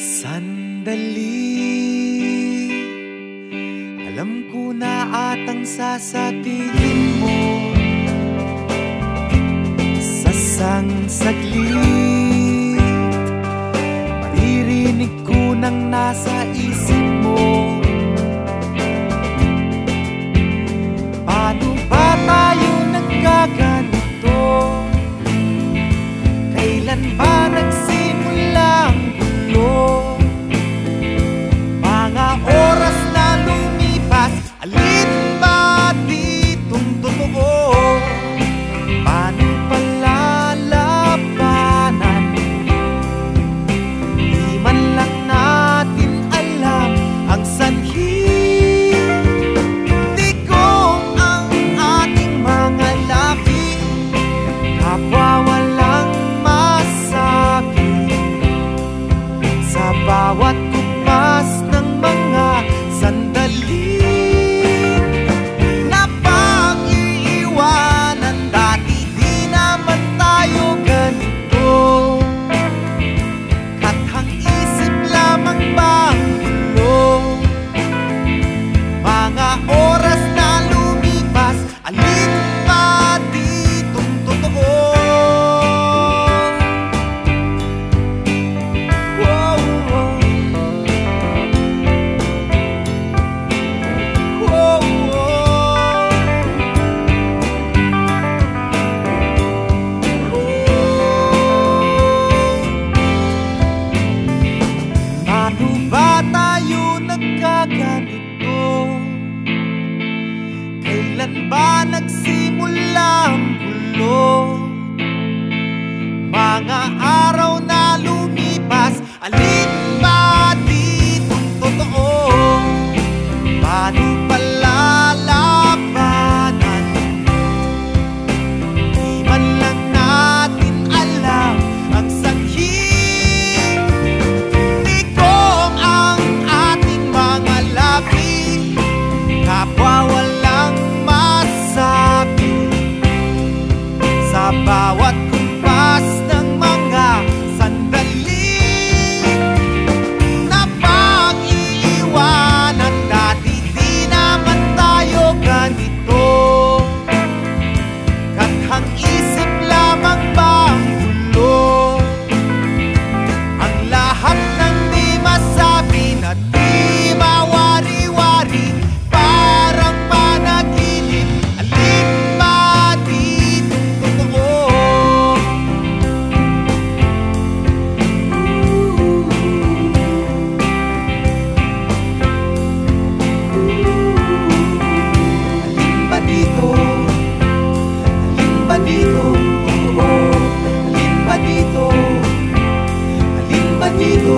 Sandali. Alam ko na atang sasabihin mo. Sa sang saglit. my own. ba nagsimula ang gulo? Mga Alin ba dito? Oh, oh. Alin ba dito? Alin ba dito?